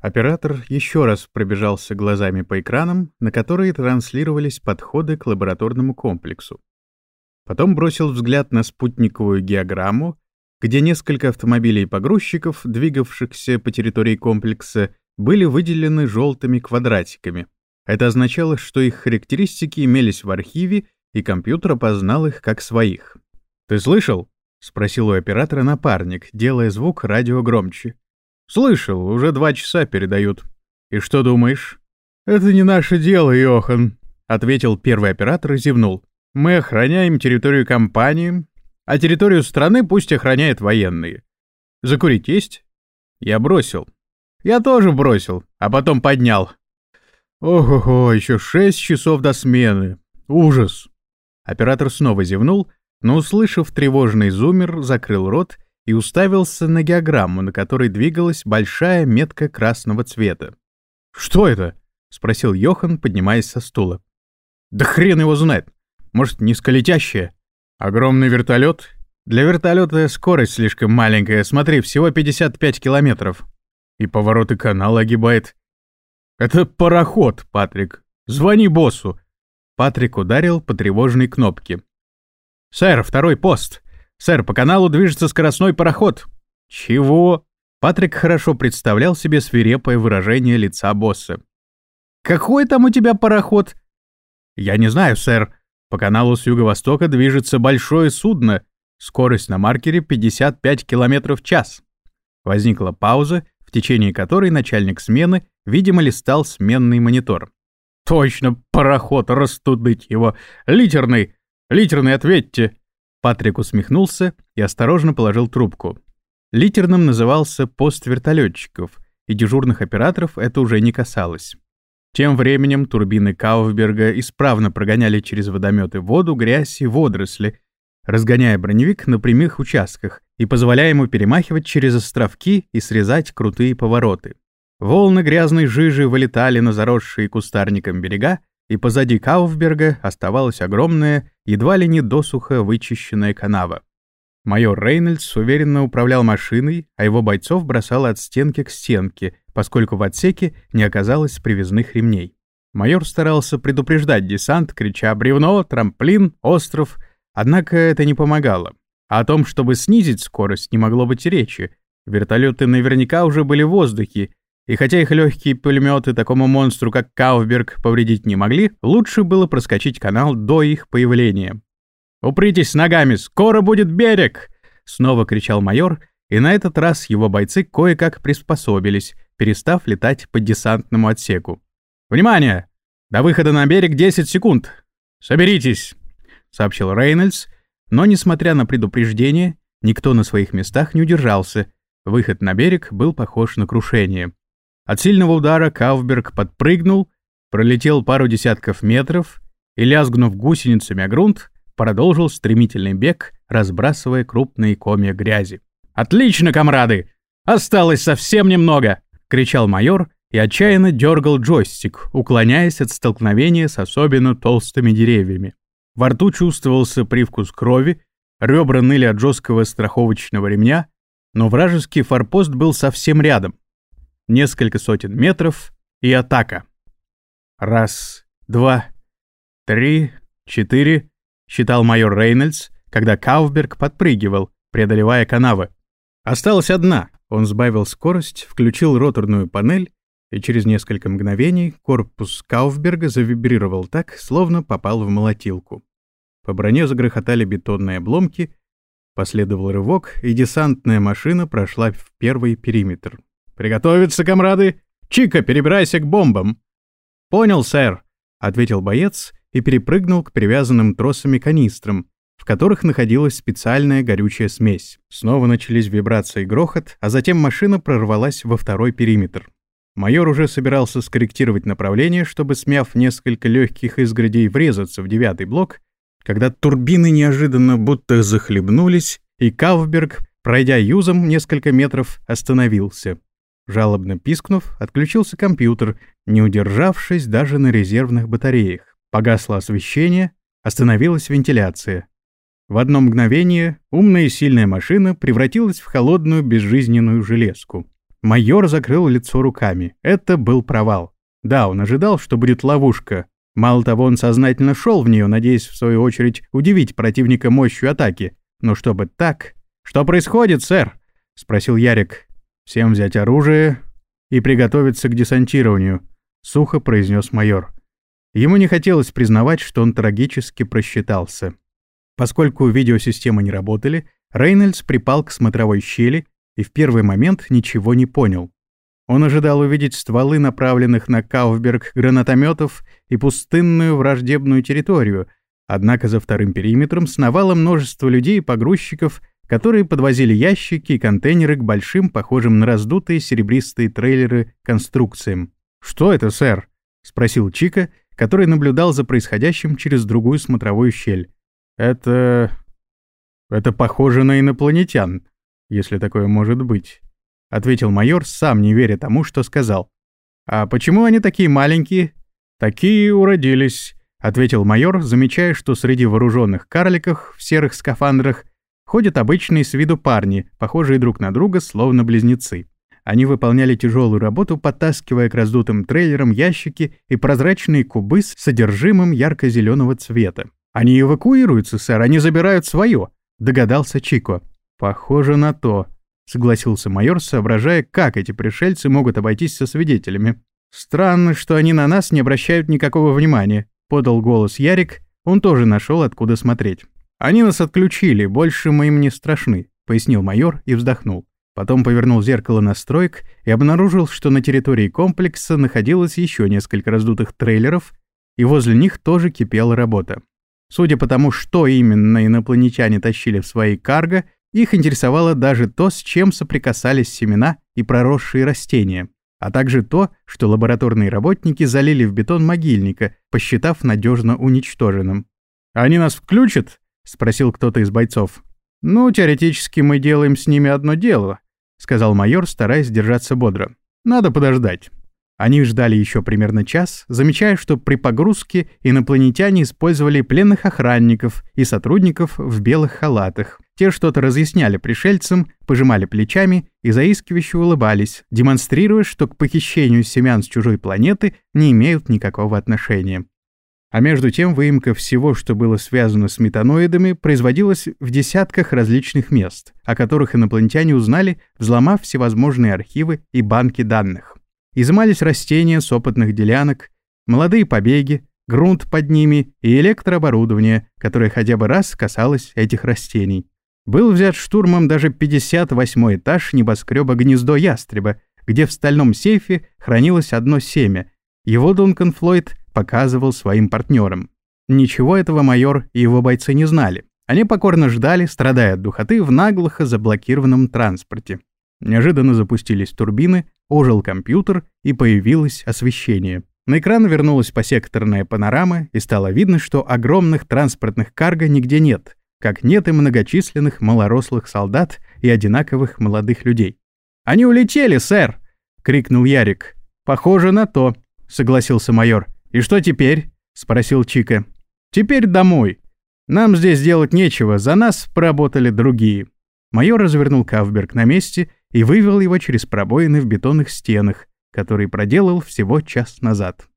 Оператор еще раз пробежался глазами по экранам, на которые транслировались подходы к лабораторному комплексу. Потом бросил взгляд на спутниковую геограмму, где несколько автомобилей-погрузчиков, двигавшихся по территории комплекса, были выделены желтыми квадратиками. Это означало, что их характеристики имелись в архиве, и компьютер опознал их как своих. «Ты слышал?» — спросил у оператора напарник, делая звук радио громче. «Слышал, уже два часа передают. И что думаешь?» «Это не наше дело, Йохан», — ответил первый оператор и зевнул. «Мы охраняем территорию компании, а территорию страны пусть охраняют военные. Закурить есть?» Я бросил. Я тоже бросил, а потом поднял. Ого-го, еще шесть часов до смены. Ужас. Оператор снова зевнул, но, услышав тревожный зумер, закрыл рот и уставился на геограмму, на которой двигалась большая метка красного цвета. «Что это?» — спросил Йохан, поднимаясь со стула. «Да хрен его знает! Может, низколетящая?» Огромный вертолет? Для вертолета скорость слишком маленькая, смотри, всего 55 километров. И повороты канала огибает. Это пароход, Патрик. Звони боссу. Патрик ударил по тревожной кнопке. «Сэр, второй пост! Сэр, по каналу движется скоростной пароход!» «Чего?» Патрик хорошо представлял себе свирепое выражение лица босса. «Какой там у тебя пароход?» «Я не знаю, сэр. По каналу с юго-востока движется большое судно. Скорость на маркере 55 км в час. Возникла пауза, в течение которой начальник смены, видимо, листал сменный монитор. «Точно, пароход, растудыть его! Литерный! Литерный, ответьте!» Патрик усмехнулся и осторожно положил трубку. Литерным назывался пост вертолетчиков, и дежурных операторов это уже не касалось. Тем временем турбины Кауфберга исправно прогоняли через водометы воду, грязь и водоросли, разгоняя броневик на прямых участках и позволяя ему перемахивать через островки и срезать крутые повороты. Волны грязной жижи вылетали на заросшие кустарником берега, и позади Кауфберга оставалась огромная, едва ли не досуха вычищенная канава. Майор Рейнольдс уверенно управлял машиной, а его бойцов бросало от стенки к стенке, поскольку в отсеке не оказалось привязных ремней. Майор старался предупреждать десант, крича «бревно», «трамплин», «остров», однако это не помогало. А о том, чтобы снизить скорость, не могло быть речи. Вертолеты наверняка уже были в воздухе, и хотя их легкие пулеметы такому монстру, как Кауфберг, повредить не могли, лучше было проскочить канал до их появления. «Упритесь ногами, скоро будет берег!» — снова кричал майор, и на этот раз его бойцы кое-как приспособились, перестав летать по десантному отсеку. «Внимание! До выхода на берег 10 секунд! Соберитесь!» — сообщил Рейнольдс, но, несмотря на предупреждение, никто на своих местах не удержался. Выход на берег был похож на крушение. От сильного удара Кауфберг подпрыгнул, пролетел пару десятков метров и, лязгнув гусеницами о грунт, продолжил стремительный бег, разбрасывая крупные комья грязи. «Отлично, комрады! Осталось совсем немного!» — кричал майор и отчаянно дергал джойстик, уклоняясь от столкновения с особенно толстыми деревьями. Во рту чувствовался привкус крови, ребра ныли от жесткого страховочного ремня, но вражеский форпост был совсем рядом. Несколько сотен метров и атака. Раз, два, три, четыре считал майор Рейнольдс, когда Кауфберг подпрыгивал, преодолевая канавы. Осталась одна. Он сбавил скорость, включил роторную панель, и через несколько мгновений корпус Кауфберга завибрировал так, словно попал в молотилку. По броне загрохотали бетонные обломки, последовал рывок, и десантная машина прошла в первый периметр. «Приготовиться, комрады! Чика, перебирайся к бомбам!» «Понял, сэр», — ответил боец и перепрыгнул к привязанным тросами канистрам, в которых находилась специальная горючая смесь. Снова начались вибрации и грохот, а затем машина прорвалась во второй периметр. Майор уже собирался скорректировать направление, чтобы, смяв несколько легких изгородей, врезаться в девятый блок, когда турбины неожиданно будто захлебнулись, и Кавберг, пройдя юзом несколько метров, остановился. Жалобно пискнув, отключился компьютер, не удержавшись даже на резервных батареях. Погасло освещение, остановилась вентиляция. В одно мгновение умная и сильная машина превратилась в холодную безжизненную железку. Майор закрыл лицо руками. Это был провал. Да, он ожидал, что будет ловушка. Мало того, он сознательно шел в нее, надеясь, в свою очередь, удивить противника мощью атаки. Но чтобы так... «Что происходит, сэр?» — спросил Ярик. «Всем взять оружие и приготовиться к десантированию», — сухо произнес майор. Ему не хотелось признавать, что он трагически просчитался. Поскольку видеосистемы не работали, Рейнольдс припал к смотровой щели и в первый момент ничего не понял. Он ожидал увидеть стволы направленных на Кауфберг гранатометов и пустынную враждебную территорию, однако за вторым периметром сновало множество людей и погрузчиков, которые подвозили ящики и контейнеры к большим, похожим на раздутые серебристые трейлеры, конструкциям. «Что это, сэр?» — спросил Чика, который наблюдал за происходящим через другую смотровую щель. «Это... это похоже на инопланетян, если такое может быть», — ответил майор, сам не веря тому, что сказал. «А почему они такие маленькие?» «Такие уродились», — ответил майор, замечая, что среди вооруженных карликов в серых скафандрах ходят обычные с виду парни, похожие друг на друга, словно близнецы. Они выполняли тяжелую работу, подтаскивая к раздутым трейлерам ящики и прозрачные кубы с содержимым ярко-зеленого цвета. «Они эвакуируются, сэр, они забирают свое», — догадался Чико. «Похоже на то», — согласился майор, соображая, как эти пришельцы могут обойтись со свидетелями. «Странно, что они на нас не обращают никакого внимания», — подал голос Ярик, он тоже нашел, откуда смотреть. «Они нас отключили, больше мы им не страшны», — пояснил майор и вздохнул. Потом повернул зеркало настроек и обнаружил, что на территории комплекса находилось еще несколько раздутых трейлеров, и возле них тоже кипела работа. Судя по тому, что именно инопланетяне тащили в свои карго, их интересовало даже то, с чем соприкасались семена и проросшие растения, а также то, что лабораторные работники залили в бетон могильника, посчитав надежно уничтоженным. «Они нас включат?» — спросил кто-то из бойцов. «Ну, теоретически мы делаем с ними одно дело», — сказал майор, стараясь держаться бодро. «Надо подождать». Они ждали еще примерно час, замечая, что при погрузке инопланетяне использовали пленных охранников и сотрудников в белых халатах. Те что-то разъясняли пришельцам, пожимали плечами и заискивающе улыбались, демонстрируя, что к похищению семян с чужой планеты не имеют никакого отношения. А между тем выемка всего, что было связано с метаноидами, производилась в десятках различных мест, о которых инопланетяне узнали, взломав всевозможные архивы и банки данных. Изымались растения с опытных делянок, молодые побеги, грунт под ними и электрооборудование, которое хотя бы раз касалось этих растений. Был взят штурмом даже 58 этаж небоскреба «Гнездо ястреба», где в стальном сейфе хранилось одно семя. Его Дункан Флойд показывал своим партнерам. Ничего этого майор и его бойцы не знали. Они покорно ждали, страдая от духоты, в наглухо заблокированном транспорте. Неожиданно запустились турбины, ожил компьютер и появилось освещение. На экран вернулась посекторная панорама, и стало видно, что огромных транспортных карго нигде нет, как нет и многочисленных малорослых солдат и одинаковых молодых людей. «Они улетели, сэр!» — крикнул Ярик. «Похоже на то», — согласился майор. «И что теперь?» — спросил Чика. «Теперь домой. Нам здесь делать нечего, за нас поработали другие». Майор развернул Кавберг на месте и вывел его через пробоины в бетонных стенах, которые проделал всего час назад.